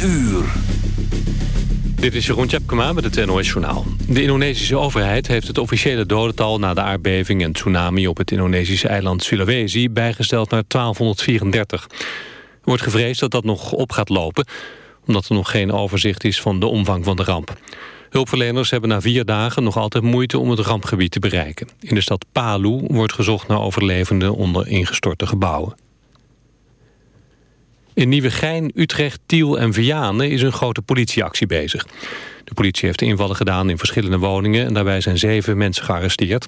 uur. Dit is Jeroen Tjepkema met het NOS Journaal. De Indonesische overheid heeft het officiële dodental... na de aardbeving en tsunami op het Indonesische eiland Sulawesi... bijgesteld naar 1234. Er wordt gevreesd dat dat nog op gaat lopen... omdat er nog geen overzicht is van de omvang van de ramp. Hulpverleners hebben na vier dagen nog altijd moeite om het rampgebied te bereiken. In de stad Palu wordt gezocht naar overlevenden onder ingestorte gebouwen. In Nieuwegein, Utrecht, Tiel en Vianen is een grote politieactie bezig. De politie heeft invallen gedaan in verschillende woningen... en daarbij zijn zeven mensen gearresteerd.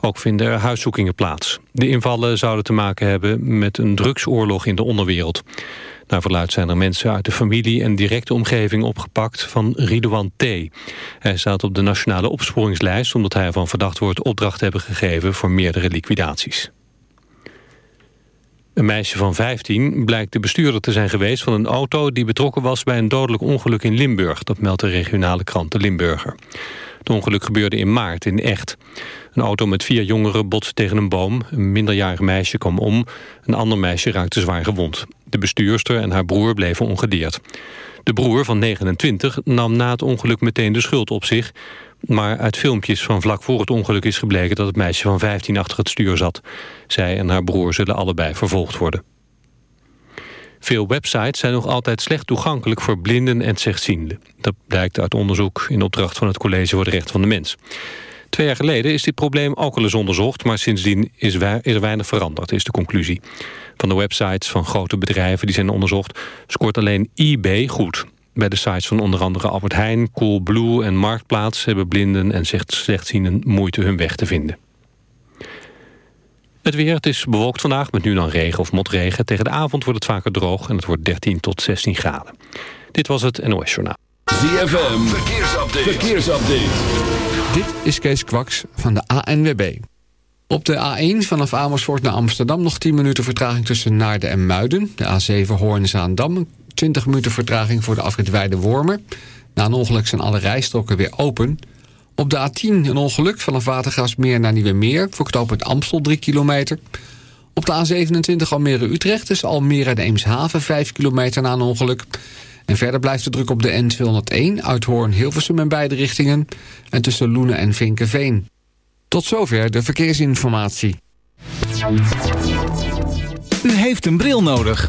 Ook vinden er huiszoekingen plaats. De invallen zouden te maken hebben met een drugsoorlog in de onderwereld. Naar verluid zijn er mensen uit de familie en directe omgeving opgepakt van Ridouan T. Hij staat op de nationale opsporingslijst omdat hij ervan verdacht wordt opdracht te hebben gegeven voor meerdere liquidaties. Een meisje van 15 blijkt de bestuurder te zijn geweest van een auto... die betrokken was bij een dodelijk ongeluk in Limburg. Dat meldt de regionale krant De Limburger. Het ongeluk gebeurde in maart in Echt. Een auto met vier jongeren botste tegen een boom. Een minderjarig meisje kwam om. Een ander meisje raakte zwaar gewond. De bestuurster en haar broer bleven ongedeerd. De broer van 29 nam na het ongeluk meteen de schuld op zich... Maar uit filmpjes van vlak voor het ongeluk is gebleken... dat het meisje van 15 achter het stuur zat. Zij en haar broer zullen allebei vervolgd worden. Veel websites zijn nog altijd slecht toegankelijk voor blinden en slechtzienden. Dat blijkt uit onderzoek in opdracht van het College voor de Rechten van de Mens. Twee jaar geleden is dit probleem ook al eens onderzocht... maar sindsdien is er weinig veranderd, is de conclusie. Van de websites van grote bedrijven die zijn onderzocht... scoort alleen eBay goed. Bij de sites van onder andere Albert Heijn, Coolblue en Marktplaats... hebben blinden en slechtzienden moeite hun weg te vinden. Het weer, het is bewolkt vandaag met nu dan regen of motregen. Tegen de avond wordt het vaker droog en het wordt 13 tot 16 graden. Dit was het NOS Journaal. ZFM, verkeersupdate. verkeersupdate. Dit is Kees Kwaks van de ANWB. Op de A1 vanaf Amersfoort naar Amsterdam nog 10 minuten vertraging tussen Naarden en Muiden. De A7 Hoorn-Zaandam 20 minuten vertraging voor de afrit Weide-Wormer. Na een ongeluk zijn alle rijstroken weer open. Op de A10 een ongeluk vanaf Watergasmeer naar Nieuwemeer... voor knooppunt Amstel 3 kilometer. Op de A27 Almere-Utrecht is Almere en Eemshaven 5 kilometer na een ongeluk. En verder blijft de druk op de N201 uit Hoorn-Hilversum in beide richtingen... en tussen Loenen en Vinkenveen. Tot zover de verkeersinformatie. U heeft een bril nodig.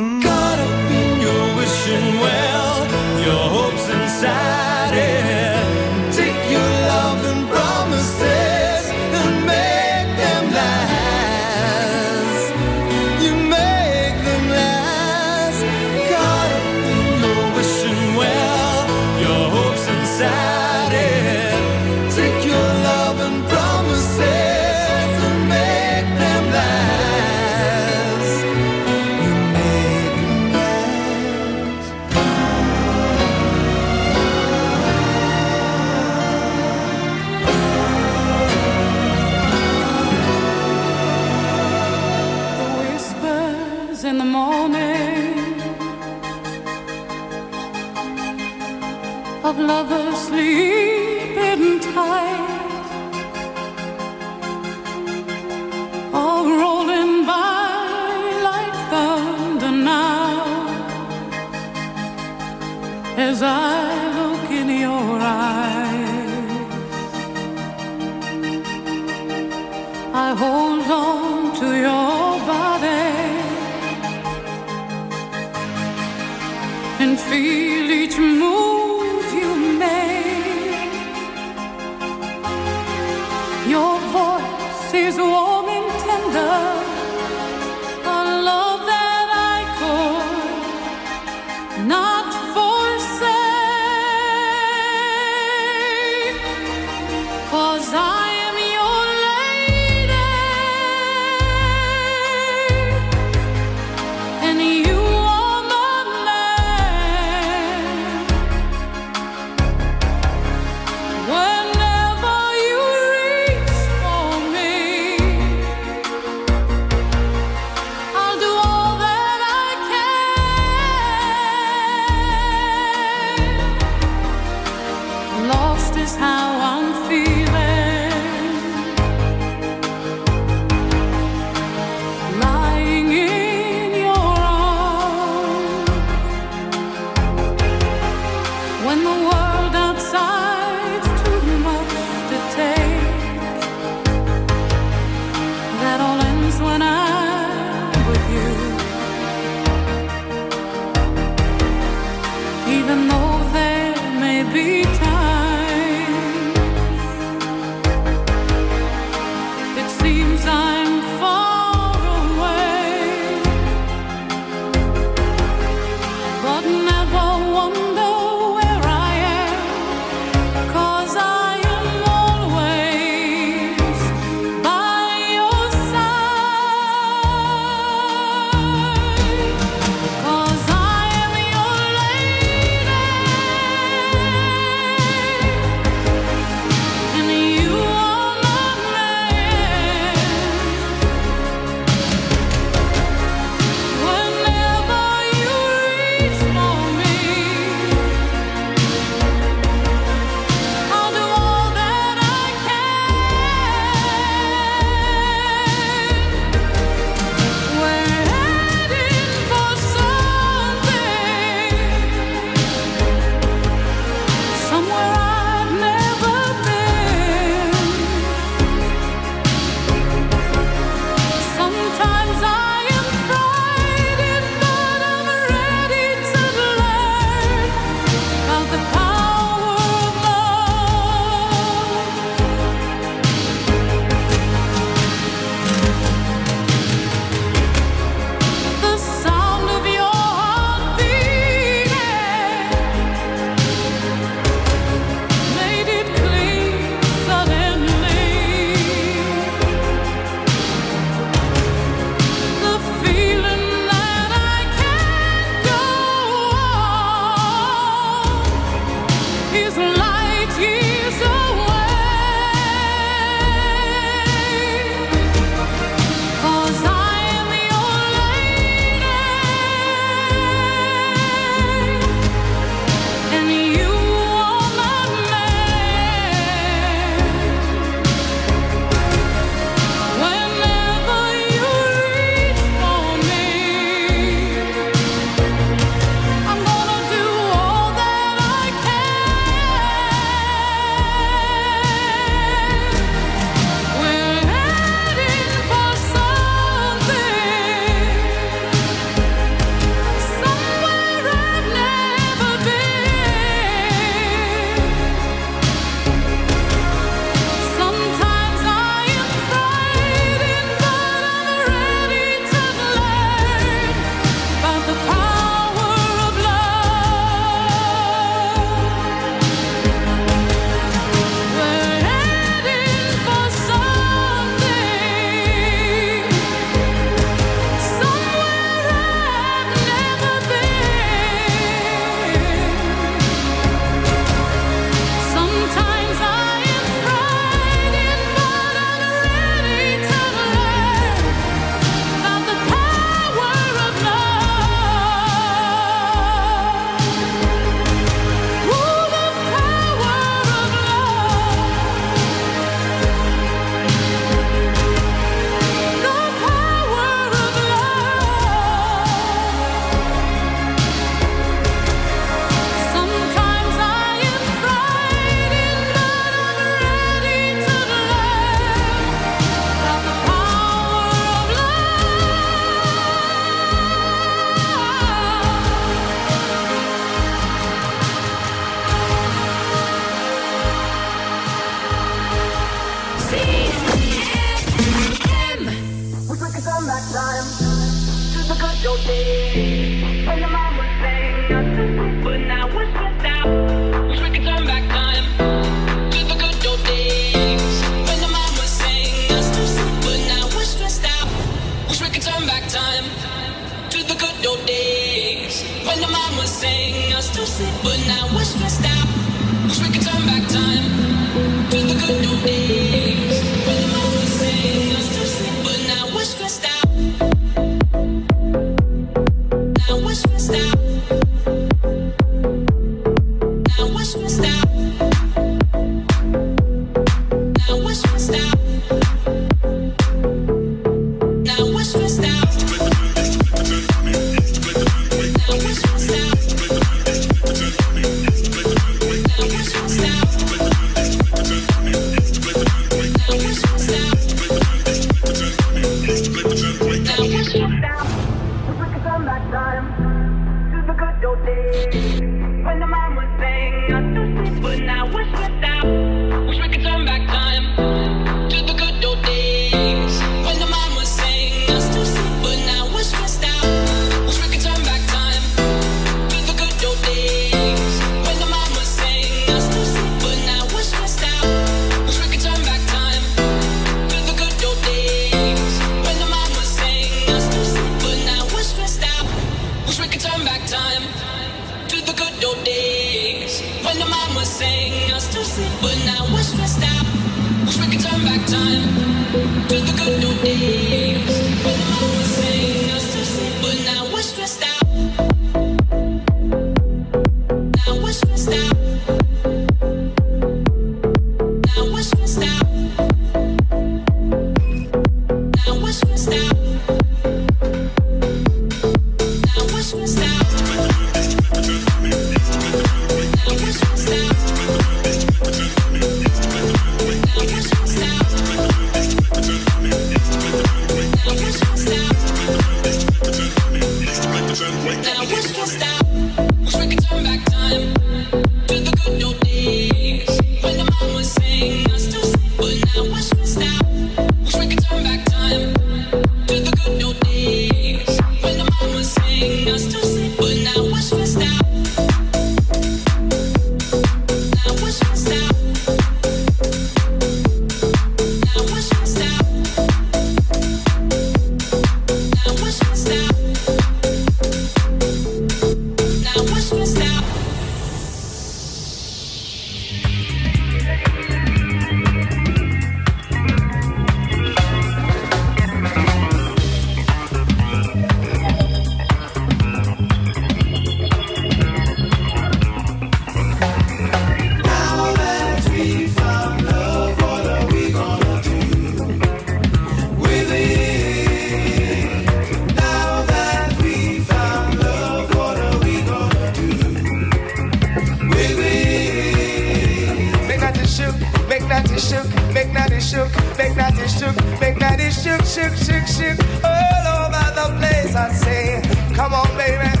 shook, shook, shook, shook all over the place. I say, come on, baby.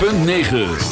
.9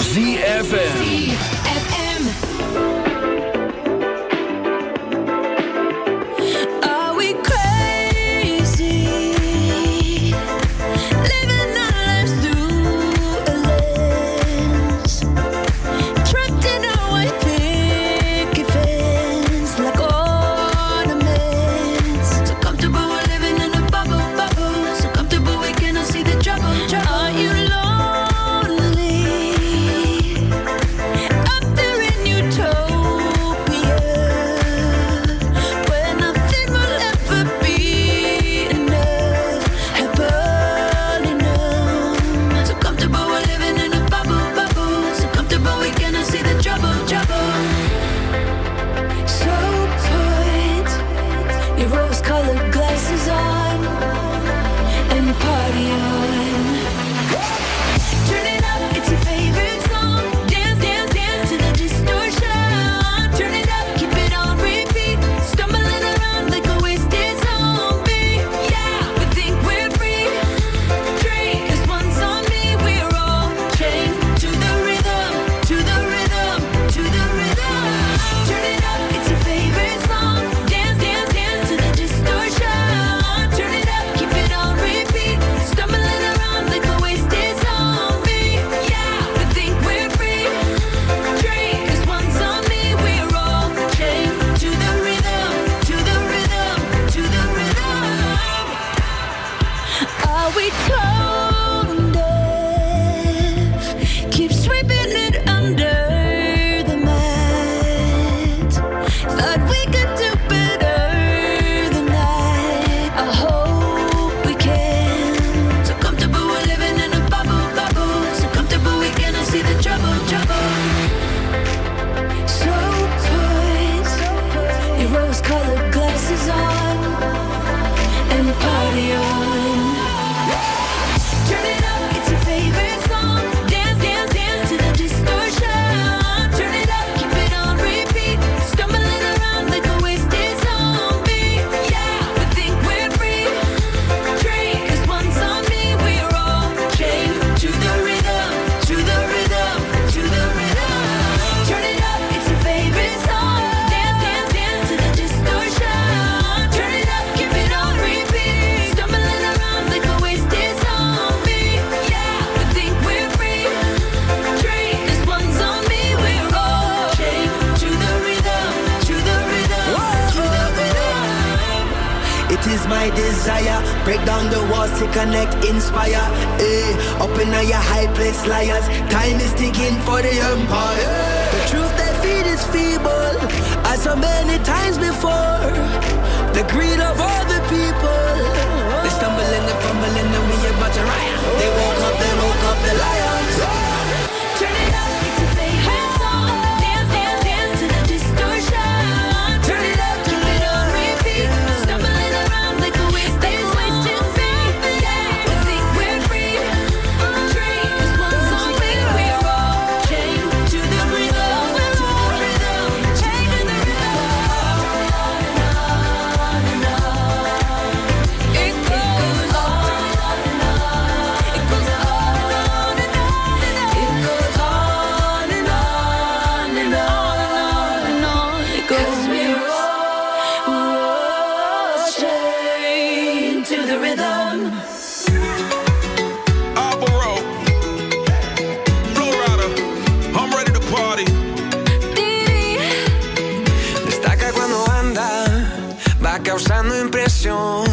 causando impresión.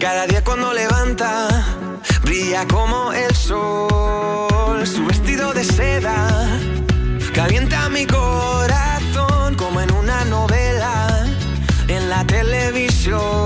Cada día cuando levanta, brilla como el sol. Su vestido de seda calienta mi corazón como en una novela en la televisión.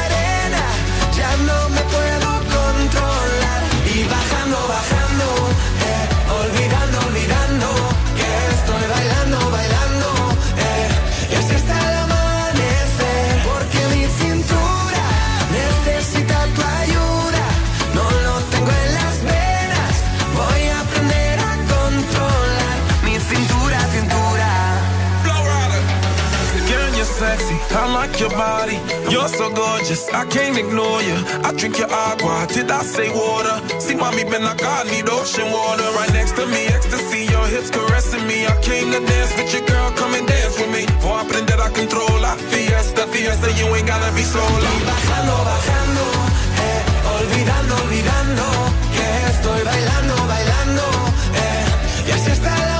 your body. You're so gorgeous, I can't ignore you. I drink your agua, did I say water? See, mommy, been like I need ocean water. Right next to me, ecstasy, your hips caressing me. I came to dance with your girl, come and dance with me. A aprender a controlar. Fiesta, fiesta, you ain't gotta be sola. Bajando, bajando, eh, olvidando, olvidando que estoy bailando, bailando, eh, y así hasta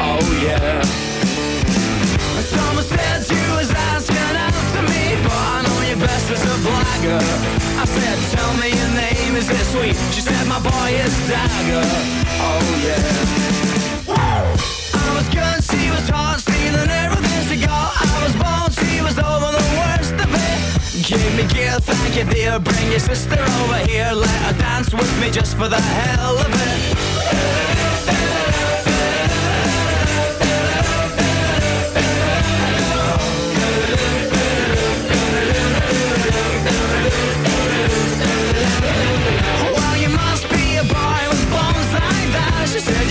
Oh yeah. Someone said you was asking me, but I know best a blagger. I said, tell me your name, is it sweet? She said, my boy is Dagger. Oh yeah. I was everything she got. I was born, she was over the worst of it. Give me thank you dear. Bring your sister over here, let her dance with me just for the hell of it.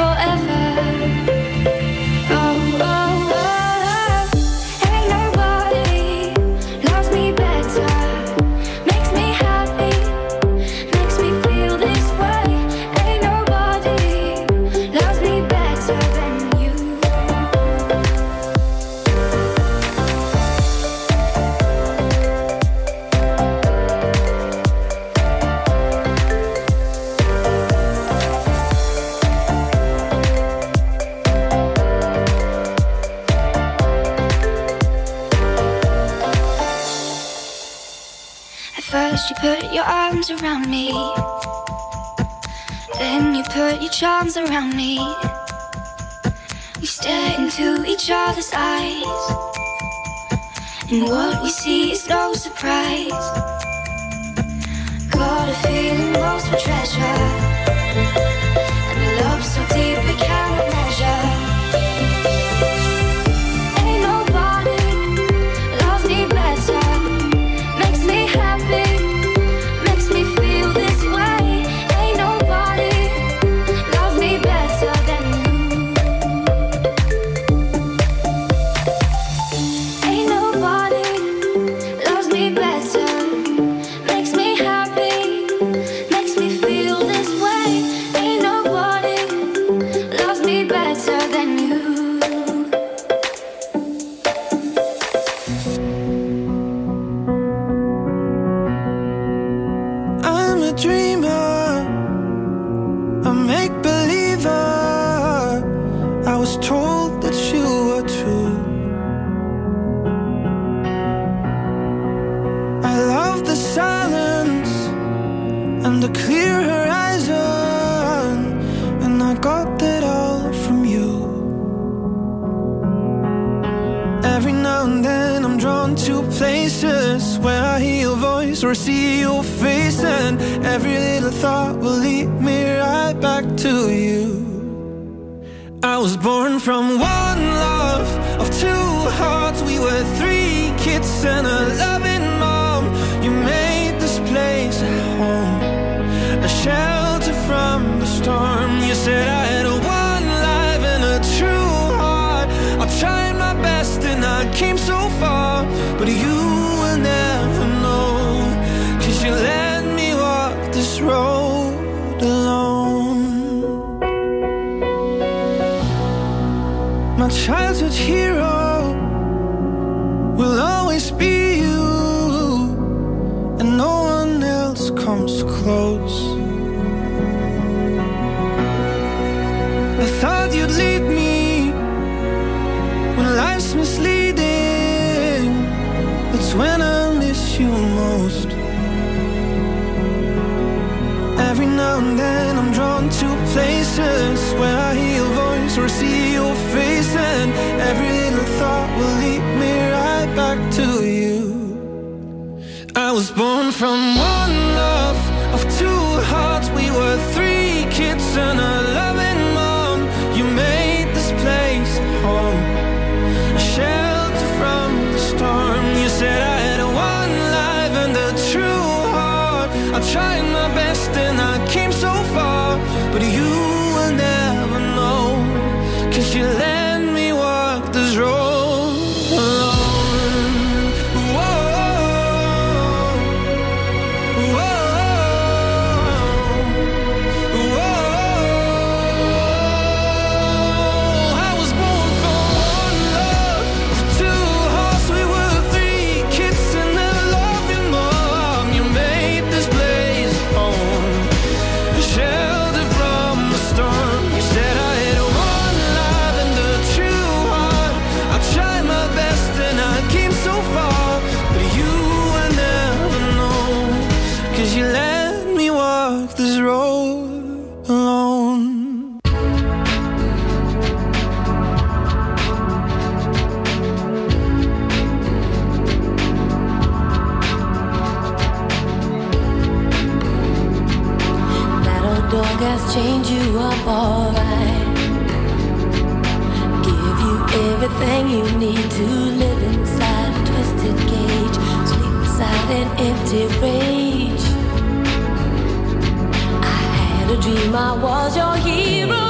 forever. Charms around me. We stare into each other's eyes, and what we see is no surprise. Got a feeling lost for treasure, and a love so deep we cannot measure. One love of two hearts, we were three kids and a loving mom. You made this place home, a shelter from the storm. You said I had one life and a true heart. I tried my best and I came so far, but you will never know. Cause you left. to live inside a twisted cage, sleep inside an empty rage. I had a dream I was your hero.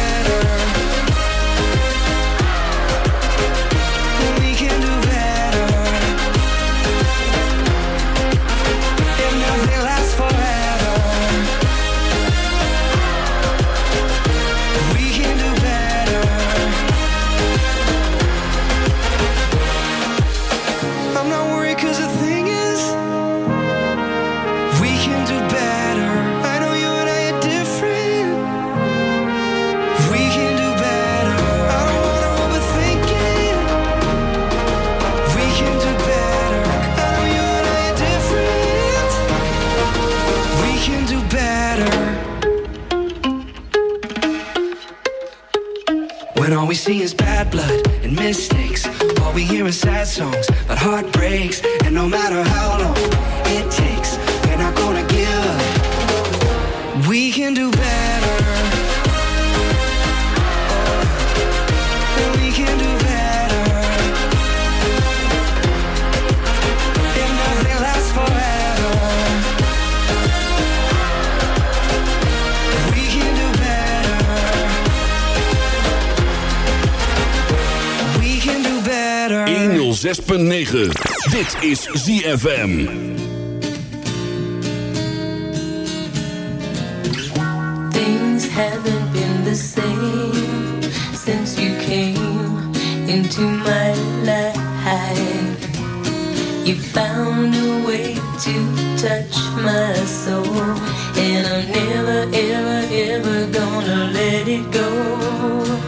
All we hear is sad songs about heartbreaks, and no matter how 106.9. Dit is ZFM. Things haven't been the same since you came into my life. You found a way to touch my soul, and I'm never, ever, ever gonna let it go.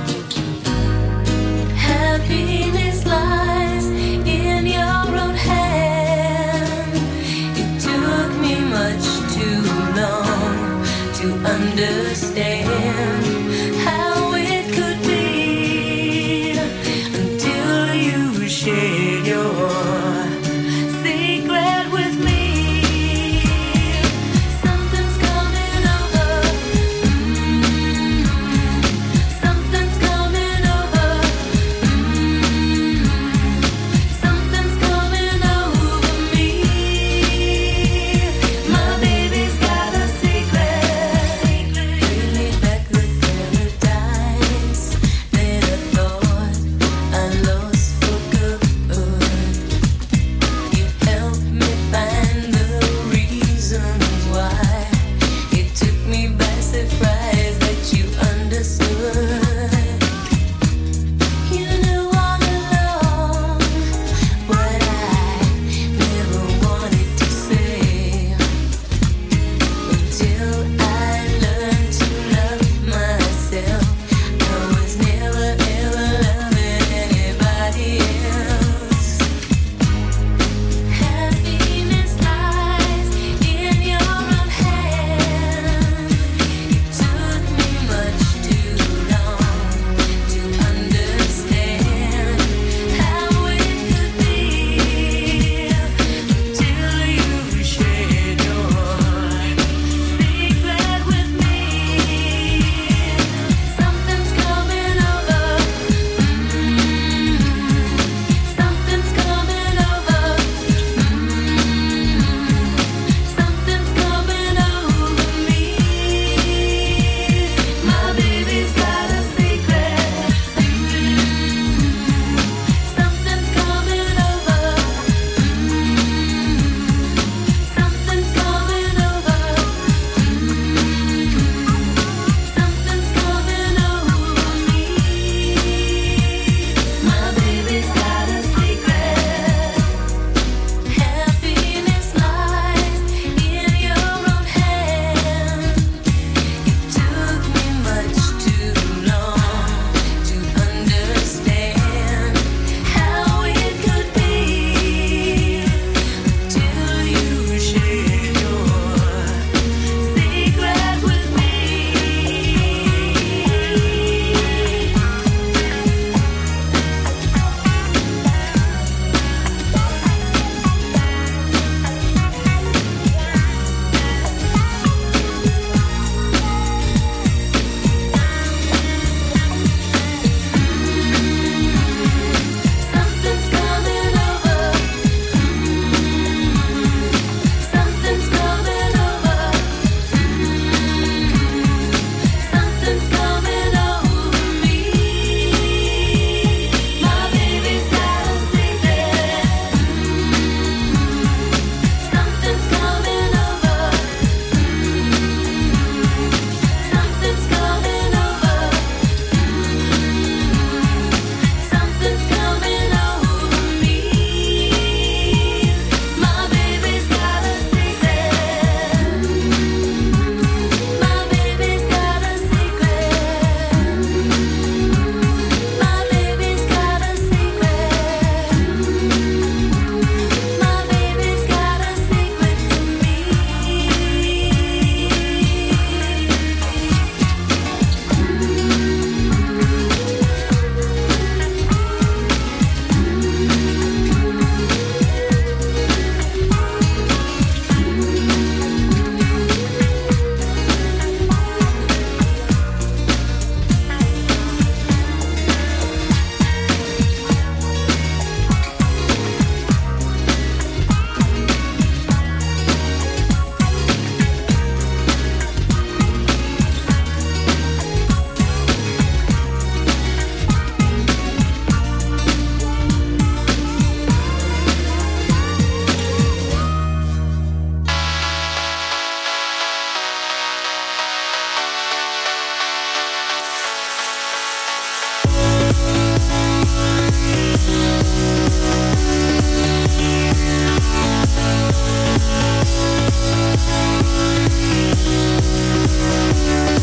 Thank